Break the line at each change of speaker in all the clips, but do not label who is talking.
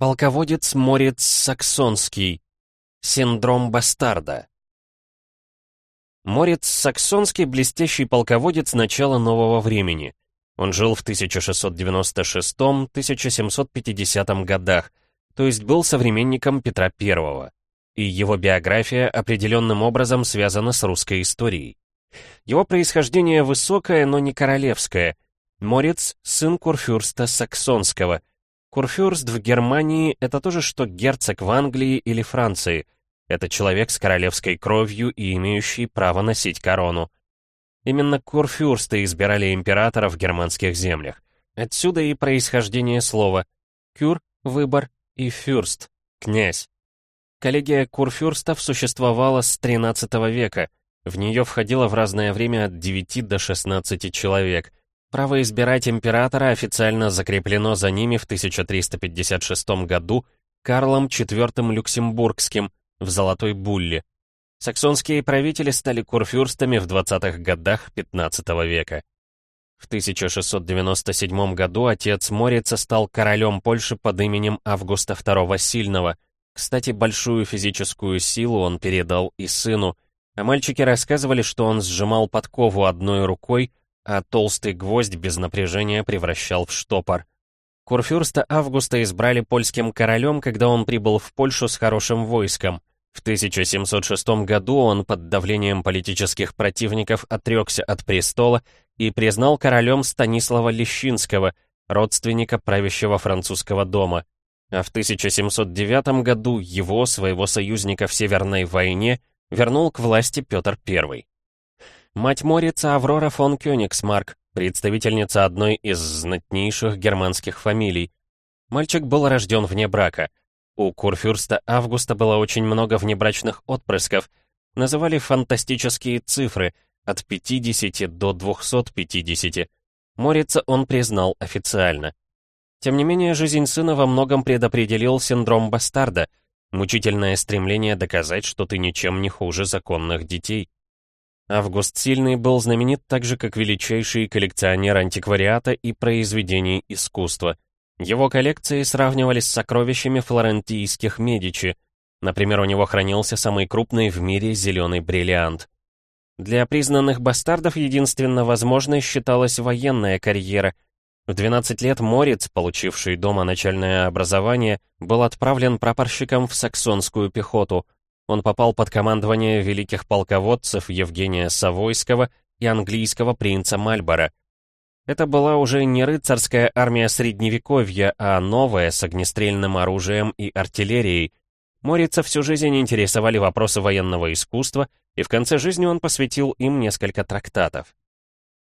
Полководец Морец Саксонский. Синдром бастарда. Морец Саксонский — блестящий полководец начала нового времени. Он жил в 1696-1750 годах, то есть был современником Петра I, и его биография определенным образом связана с русской историей. Его происхождение высокое, но не королевское. Морец — сын курфюрста Саксонского — Курфюрст в Германии — это то же, что герцог в Англии или Франции. Это человек с королевской кровью и имеющий право носить корону. Именно курфюрсты избирали императора в германских землях. Отсюда и происхождение слова «кюр» — выбор и «фюрст» — князь. Коллегия курфюрстов существовала с XIII века. В нее входило в разное время от 9 до 16 человек — Право избирать императора официально закреплено за ними в 1356 году Карлом IV Люксембургским в Золотой Булле. Саксонские правители стали курфюрстами в 20-х годах XV века. В 1697 году отец Морица стал королем Польши под именем Августа II Сильного. Кстати, большую физическую силу он передал и сыну, а мальчики рассказывали, что он сжимал подкову одной рукой, а толстый гвоздь без напряжения превращал в штопор. Курфюрста Августа избрали польским королем, когда он прибыл в Польшу с хорошим войском. В 1706 году он под давлением политических противников отрекся от престола и признал королем Станислава Лещинского, родственника правящего французского дома. А в 1709 году его, своего союзника в Северной войне, вернул к власти Петр I мать Морица Аврора фон Кёнигсмарк, представительница одной из знатнейших германских фамилий. Мальчик был рожден вне брака. У курфюрста Августа было очень много внебрачных отпрысков. Называли фантастические цифры от 50 до 250. Морица он признал официально. Тем не менее, жизнь сына во многом предопределил синдром бастарда, мучительное стремление доказать, что ты ничем не хуже законных детей. Август Сильный был знаменит так же, как величайший коллекционер антиквариата и произведений искусства. Его коллекции сравнивались с сокровищами флорентийских Медичи. Например, у него хранился самый крупный в мире зеленый бриллиант. Для признанных бастардов единственно возможной считалась военная карьера. В 12 лет Морец, получивший дома начальное образование, был отправлен прапорщиком в саксонскую пехоту — он попал под командование великих полководцев Евгения Савойского и английского принца Мальбора. Это была уже не рыцарская армия Средневековья, а новая с огнестрельным оружием и артиллерией. Морица всю жизнь интересовали вопросы военного искусства, и в конце жизни он посвятил им несколько трактатов.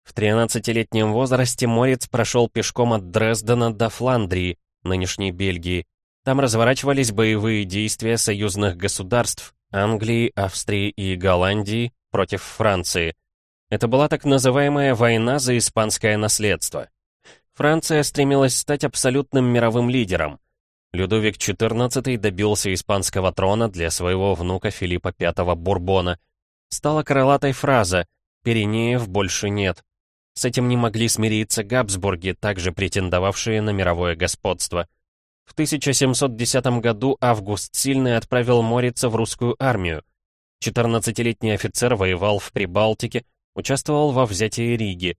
В 13-летнем возрасте Морец прошел пешком от Дрездена до Фландрии, нынешней Бельгии. Там разворачивались боевые действия союзных государств, Англии, Австрии и Голландии против Франции. Это была так называемая война за испанское наследство. Франция стремилась стать абсолютным мировым лидером. Людовик XIV добился испанского трона для своего внука Филиппа V Бурбона. Стала крылатой фраза «Пиренеев больше нет». С этим не могли смириться Габсбурги, также претендовавшие на мировое господство. В 1710 году Август Сильный отправил Морица в русскую армию. 14-летний офицер воевал в Прибалтике, участвовал во взятии Риги.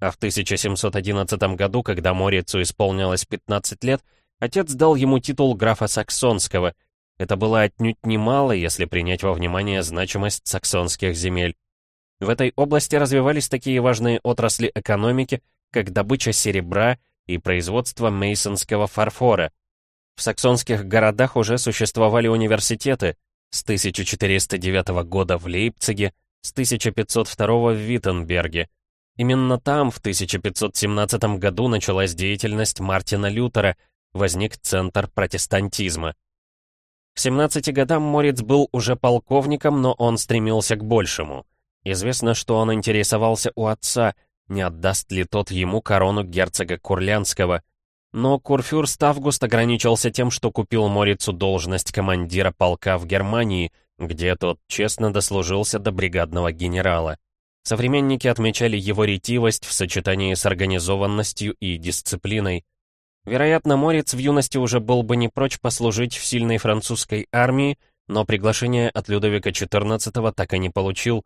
А в 1711 году, когда Морицу исполнилось 15 лет, отец дал ему титул графа Саксонского. Это было отнюдь немало, если принять во внимание значимость саксонских земель. В этой области развивались такие важные отрасли экономики, как добыча серебра и производство мейсонского фарфора. В саксонских городах уже существовали университеты с 1409 года в Лейпциге, с 1502 в Виттенберге. Именно там в 1517 году началась деятельность Мартина Лютера, возник центр протестантизма. К 17 годам Морец был уже полковником, но он стремился к большему. Известно, что он интересовался у отца, не отдаст ли тот ему корону герцога Курлянского. Но Курфюрст Август ограничился тем, что купил Морицу должность командира полка в Германии, где тот честно дослужился до бригадного генерала. Современники отмечали его ретивость в сочетании с организованностью и дисциплиной. Вероятно, Морец в юности уже был бы не прочь послужить в сильной французской армии, но приглашение от Людовика XIV так и не получил.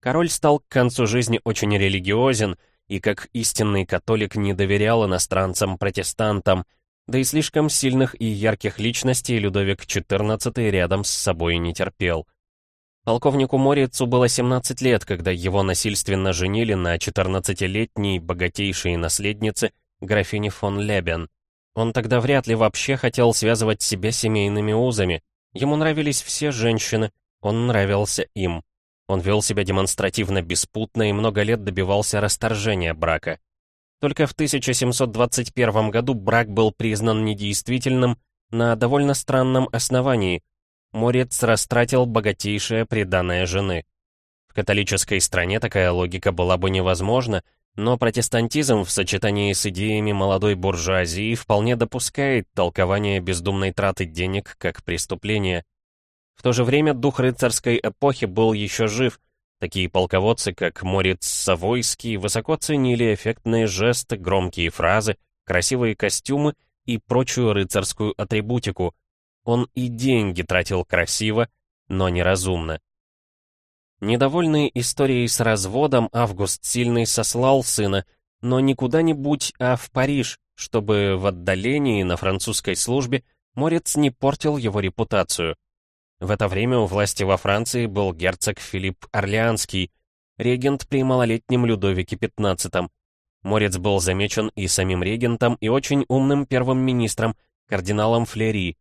Король стал к концу жизни очень религиозен и, как истинный католик, не доверял иностранцам-протестантам, да и слишком сильных и ярких личностей Людовик XIV рядом с собой не терпел. Полковнику Морицу было 17 лет, когда его насильственно женили на 14-летней богатейшей наследнице графине фон Лебен. Он тогда вряд ли вообще хотел связывать себя семейными узами. Ему нравились все женщины, он нравился им. Он вел себя демонстративно беспутно и много лет добивался расторжения брака. Только в 1721 году брак был признан недействительным на довольно странном основании. Морец растратил богатейшее приданное жены. В католической стране такая логика была бы невозможна, но протестантизм в сочетании с идеями молодой буржуазии вполне допускает толкование бездумной траты денег как преступления. В то же время дух рыцарской эпохи был еще жив. Такие полководцы, как Морец Савойский, высоко ценили эффектные жесты, громкие фразы, красивые костюмы и прочую рыцарскую атрибутику. Он и деньги тратил красиво, но неразумно. Недовольный историей с разводом, Август Сильный сослал сына, но не куда-нибудь, а в Париж, чтобы в отдалении на французской службе Морец не портил его репутацию. В это время у власти во Франции был герцог Филипп Орлеанский, регент при малолетнем Людовике XV. Морец был замечен и самим регентом, и очень умным первым министром, кардиналом Флери.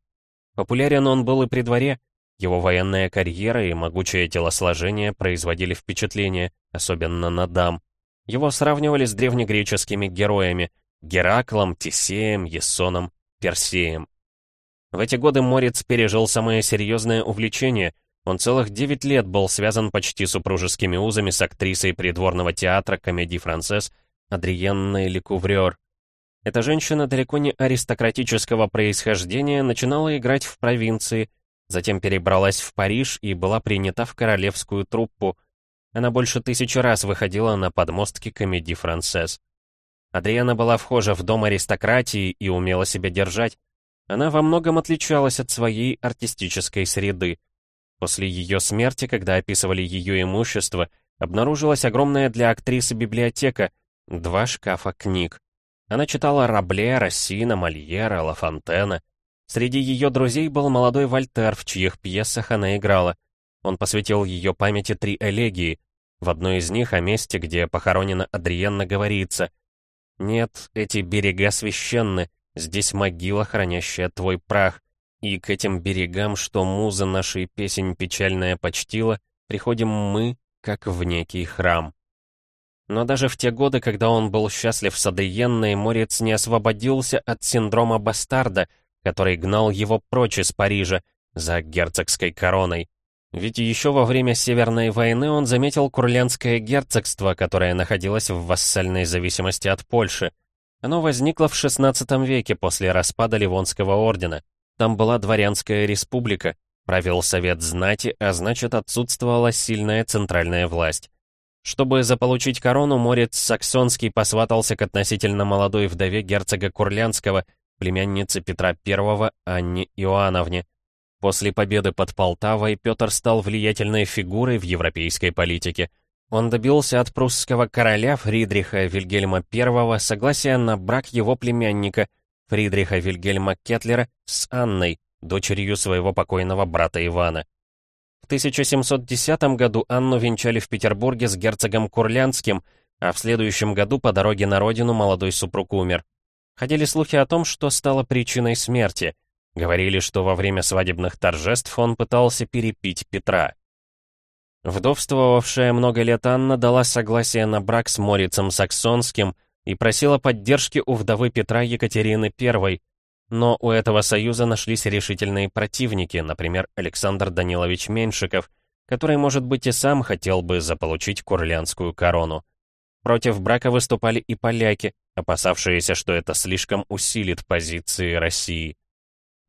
Популярен он был и при дворе, его военная карьера и могучее телосложение производили впечатление, особенно на дам. Его сравнивали с древнегреческими героями Гераклом, Тесеем, Ессоном, Персеем. В эти годы Морец пережил самое серьезное увлечение. Он целых девять лет был связан почти супружескими узами с актрисой придворного театра комедий францесс Адриенной Лекуврёр. Эта женщина далеко не аристократического происхождения начинала играть в провинции, Затем перебралась в Париж и была принята в королевскую труппу. Она больше тысячи раз выходила на подмостки комедии «Францесс». Адриана была вхожа в дом аристократии и умела себя держать. Она во многом отличалась от своей артистической среды. После ее смерти, когда описывали ее имущество, обнаружилась огромная для актрисы библиотека, два шкафа книг. Она читала Рабле, Рассина, Мольера, Ла Фонтена. Среди ее друзей был молодой Вольтер, в чьих пьесах она играла. Он посвятил ее памяти три элегии. В одной из них о месте, где похоронена Адриенна, говорится «Нет, эти берега священны, здесь могила, хранящая твой прах, и к этим берегам, что муза нашей песень печальная почтила, приходим мы, как в некий храм». Но даже в те годы, когда он был счастлив с Адриенной, Морец не освободился от синдрома бастарда — который гнал его прочь из Парижа, за герцогской короной. Ведь еще во время Северной войны он заметил Курлянское герцогство, которое находилось в вассальной зависимости от Польши. Оно возникло в XVI веке после распада Ливонского ордена. Там была дворянская республика, правил совет знати, а значит отсутствовала сильная центральная власть. Чтобы заполучить корону, Морец Саксонский посватался к относительно молодой вдове герцога Курлянского – племяннице Петра I Анне Иоанновне. После победы под Полтавой Петр стал влиятельной фигурой в европейской политике. Он добился от прусского короля Фридриха Вильгельма I согласия на брак его племянника Фридриха Вильгельма Кетлера с Анной, дочерью своего покойного брата Ивана. В 1710 году Анну венчали в Петербурге с герцогом Курлянским, а в следующем году по дороге на родину молодой супруг умер. Ходили слухи о том, что стало причиной смерти. Говорили, что во время свадебных торжеств он пытался перепить Петра. Вдовствовавшая много лет Анна дала согласие на брак с Морицем Саксонским и просила поддержки у вдовы Петра Екатерины I, но у этого союза нашлись решительные противники, например, Александр Данилович Меньшиков, который, может быть, и сам хотел бы заполучить курлянскую корону. Против брака выступали и поляки, опасавшиеся, что это слишком усилит позиции России.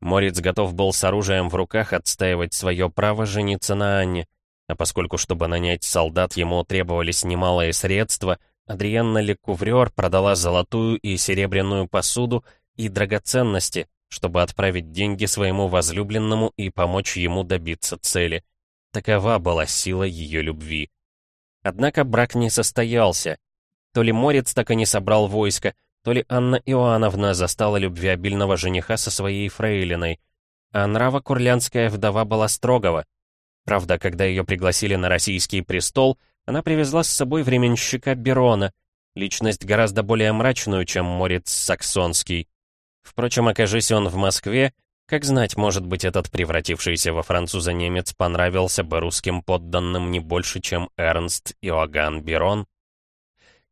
Морец готов был с оружием в руках отстаивать свое право жениться на Анне, а поскольку, чтобы нанять солдат, ему требовались немалые средства, Адриенна Лекуврёр продала золотую и серебряную посуду и драгоценности, чтобы отправить деньги своему возлюбленному и помочь ему добиться цели. Такова была сила ее любви. Однако брак не состоялся. То ли Морец так и не собрал войско, то ли Анна Иоанновна застала любвеобильного жениха со своей фрейлиной, а нрава курлянская вдова была строгого. Правда, когда ее пригласили на российский престол, она привезла с собой временщика Берона, личность гораздо более мрачную, чем Морец Саксонский. Впрочем, окажись он в Москве, как знать, может быть, этот превратившийся во француза немец понравился бы русским подданным не больше, чем Эрнст Иоганн Берон.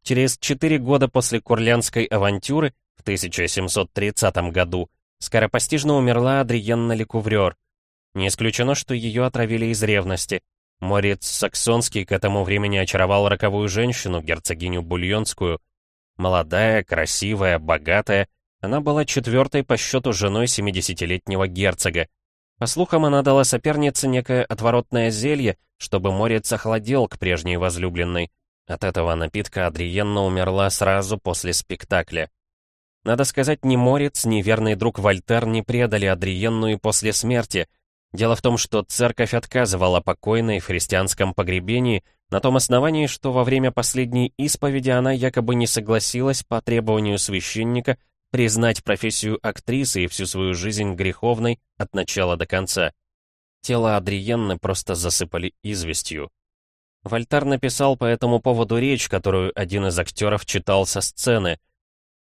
Через четыре года после Курлянской авантюры, в 1730 году, скоропостижно умерла Адриенна Лекуврёр. Не исключено, что ее отравили из ревности. Морец Саксонский к этому времени очаровал роковую женщину, герцогиню Бульонскую. Молодая, красивая, богатая, она была четвертой по счету женой 70-летнего герцога. По слухам, она дала сопернице некое отворотное зелье, чтобы Морец охладел к прежней возлюбленной. От этого напитка Адриенна умерла сразу после спектакля. Надо сказать, ни Морец, ни верный друг Вольтер не предали Адриенну и после смерти. Дело в том, что церковь отказывала покойной в христианском погребении на том основании, что во время последней исповеди она якобы не согласилась по требованию священника признать профессию актрисы и всю свою жизнь греховной от начала до конца. Тело Адриенны просто засыпали известью. Вольтар написал по этому поводу речь, которую один из актеров читал со сцены.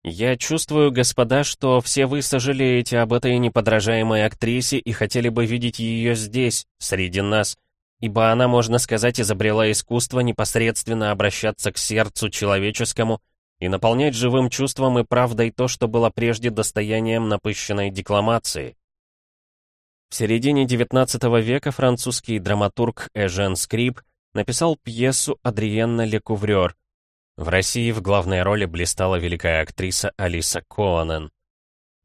«Я чувствую, господа, что все вы сожалеете об этой неподражаемой актрисе и хотели бы видеть ее здесь, среди нас, ибо она, можно сказать, изобрела искусство непосредственно обращаться к сердцу человеческому и наполнять живым чувством и правдой то, что было прежде достоянием напыщенной декламации. В середине XIX века французский драматург Эжен Скрип написал пьесу «Адриенна Лекуврёр». В России в главной роли блистала великая актриса Алиса Коанен.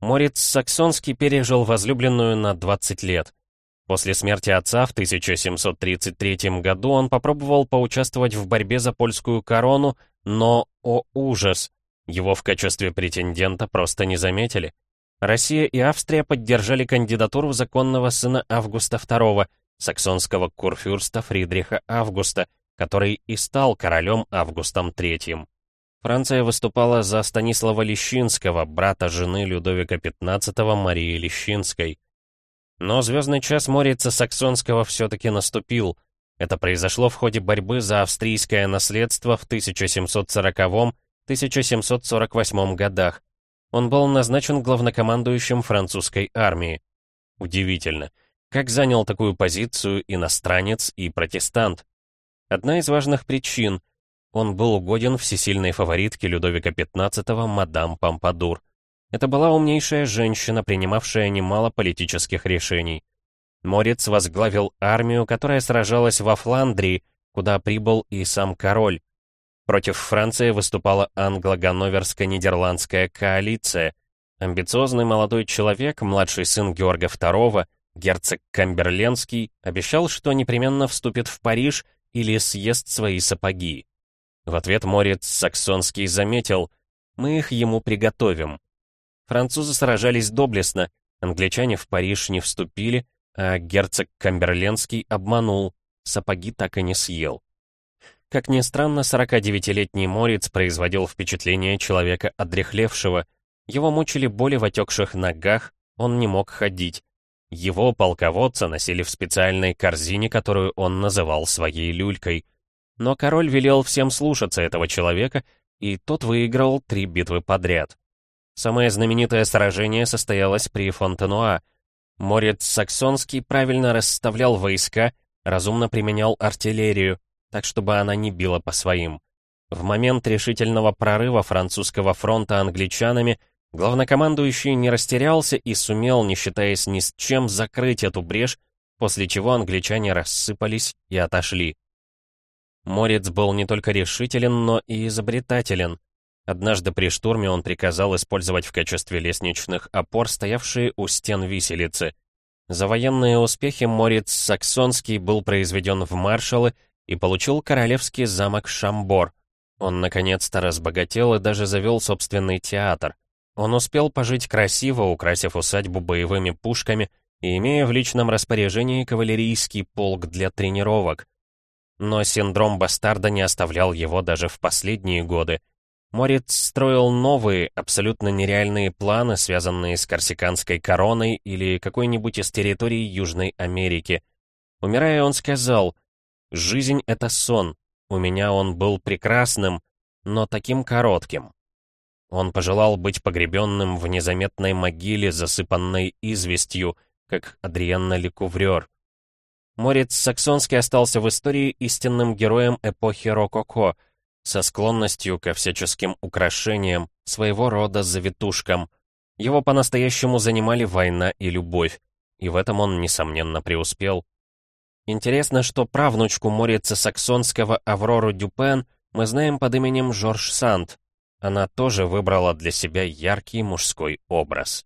Морец Саксонский пережил возлюбленную на 20 лет. После смерти отца в 1733 году он попробовал поучаствовать в борьбе за польскую корону, но, о ужас, его в качестве претендента просто не заметили. Россия и Австрия поддержали кандидатуру законного сына Августа II, саксонского курфюрста Фридриха Августа, который и стал королем Августом III. Франция выступала за Станислава Лещинского, брата жены Людовика XV Марии Лещинской. Но звездный час Морица Саксонского все-таки наступил. Это произошло в ходе борьбы за австрийское наследство в 1740-1748 годах. Он был назначен главнокомандующим французской армии. Удивительно, как занял такую позицию иностранец и протестант. Одна из важных причин — он был угоден всесильной фаворитке Людовика XV мадам Помпадур. Это была умнейшая женщина, принимавшая немало политических решений. Морец возглавил армию, которая сражалась во Фландрии, куда прибыл и сам король. Против Франции выступала англо-ганноверско-нидерландская коалиция. Амбициозный молодой человек, младший сын Георга II, герцог Камберленский, обещал, что непременно вступит в Париж или съест свои сапоги. В ответ Морец Саксонский заметил, «Мы их ему приготовим». Французы сражались доблестно, англичане в Париж не вступили, а герцог Камберленский обманул, сапоги так и не съел. Как ни странно, 49-летний морец производил впечатление человека одрехлевшего. Его мучили боли в отекших ногах, он не мог ходить. Его полководца носили в специальной корзине, которую он называл своей люлькой. Но король велел всем слушаться этого человека, и тот выиграл три битвы подряд. Самое знаменитое сражение состоялось при Фонтенуа. Морец Саксонский правильно расставлял войска, разумно применял артиллерию, так чтобы она не била по своим. В момент решительного прорыва французского фронта англичанами главнокомандующий не растерялся и сумел, не считаясь ни с чем, закрыть эту брешь, после чего англичане рассыпались и отошли. Морец был не только решителен, но и изобретателен. Однажды при штурме он приказал использовать в качестве лестничных опор стоявшие у стен виселицы. За военные успехи Морец Саксонский был произведен в маршалы и получил королевский замок Шамбор. Он наконец-то разбогател и даже завел собственный театр. Он успел пожить красиво, украсив усадьбу боевыми пушками и имея в личном распоряжении кавалерийский полк для тренировок. Но синдром бастарда не оставлял его даже в последние годы. Морец строил новые, абсолютно нереальные планы, связанные с корсиканской короной или какой-нибудь из территорий Южной Америки. Умирая, он сказал, «Жизнь — это сон. У меня он был прекрасным, но таким коротким». Он пожелал быть погребенным в незаметной могиле, засыпанной известью, как Адриенна Лекуврёр. Морец Саксонский остался в истории истинным героем эпохи Рококо, со склонностью ко всяческим украшениям, своего рода завитушкам. Его по-настоящему занимали война и любовь, и в этом он, несомненно, преуспел. Интересно, что правнучку Морица Саксонского Аврору Дюпен мы знаем под именем Жорж Санд, она тоже выбрала для себя яркий мужской образ.